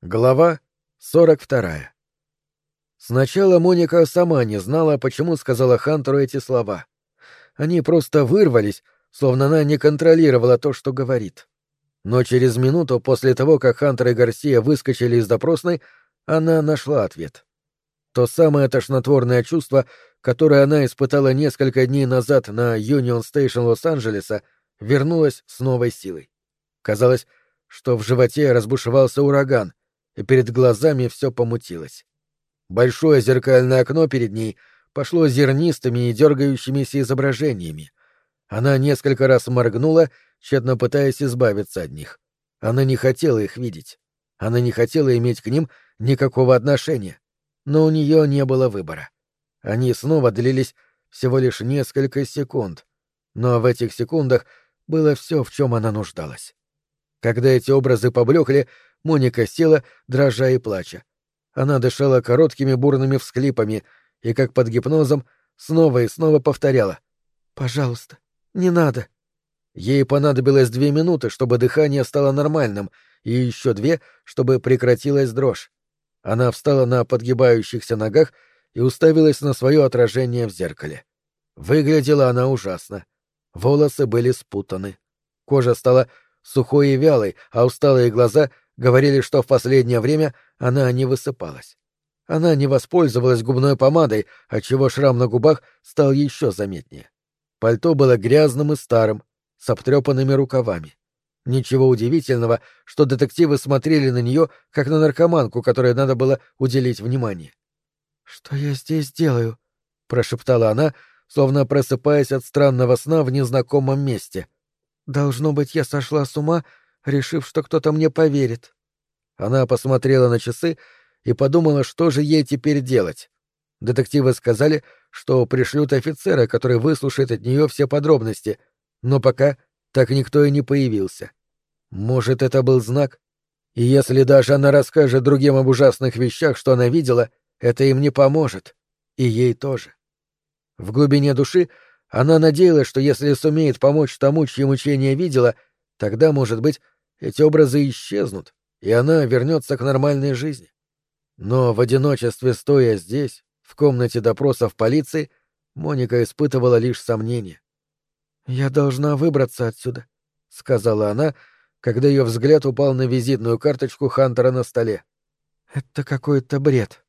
Глава 42. Сначала Моника сама не знала, почему сказала Хантеру эти слова. Они просто вырвались, словно она не контролировала то, что говорит. Но через минуту после того, как Хантер и Гарсия выскочили из допросной, она нашла ответ. То самое тошнотворное чувство, которое она испытала несколько дней назад на Юнион Стейшн Лос-Анджелеса, вернулось с новой силой. Казалось, что в животе разбушевался ураган, и перед глазами все помутилось. Большое зеркальное окно перед ней пошло зернистыми и дергающимися изображениями. Она несколько раз моргнула, тщетно пытаясь избавиться от них. Она не хотела их видеть. Она не хотела иметь к ним никакого отношения. Но у нее не было выбора. Они снова длились всего лишь несколько секунд. Но в этих секундах было все, в чем она нуждалась. Когда эти образы поблекли, Моника села, дрожа и плача. Она дышала короткими бурными всклипами и, как под гипнозом, снова и снова повторяла. «Пожалуйста, не надо». Ей понадобилось две минуты, чтобы дыхание стало нормальным, и еще две, чтобы прекратилась дрожь. Она встала на подгибающихся ногах и уставилась на свое отражение в зеркале. Выглядела она ужасно. Волосы были спутаны. Кожа стала сухой и вялой, а усталые глаза Говорили, что в последнее время она не высыпалась. Она не воспользовалась губной помадой, отчего шрам на губах стал еще заметнее. Пальто было грязным и старым, с обтрепанными рукавами. Ничего удивительного, что детективы смотрели на нее, как на наркоманку, которой надо было уделить внимание. «Что я здесь делаю?» — прошептала она, словно просыпаясь от странного сна в незнакомом месте. «Должно быть, я сошла с ума решив, что кто-то мне поверит. Она посмотрела на часы и подумала, что же ей теперь делать. Детективы сказали, что пришлют офицера, который выслушает от нее все подробности, но пока так никто и не появился. Может, это был знак? И если даже она расскажет другим об ужасных вещах, что она видела, это им не поможет. И ей тоже. В глубине души она надеялась, что если сумеет помочь тому, чьи мучения видела, тогда, может быть, эти образы исчезнут, и она вернется к нормальной жизни. Но в одиночестве, стоя здесь, в комнате допросов полиции, Моника испытывала лишь сомнения. «Я должна выбраться отсюда», — сказала она, когда ее взгляд упал на визитную карточку Хантера на столе. «Это какой-то бред».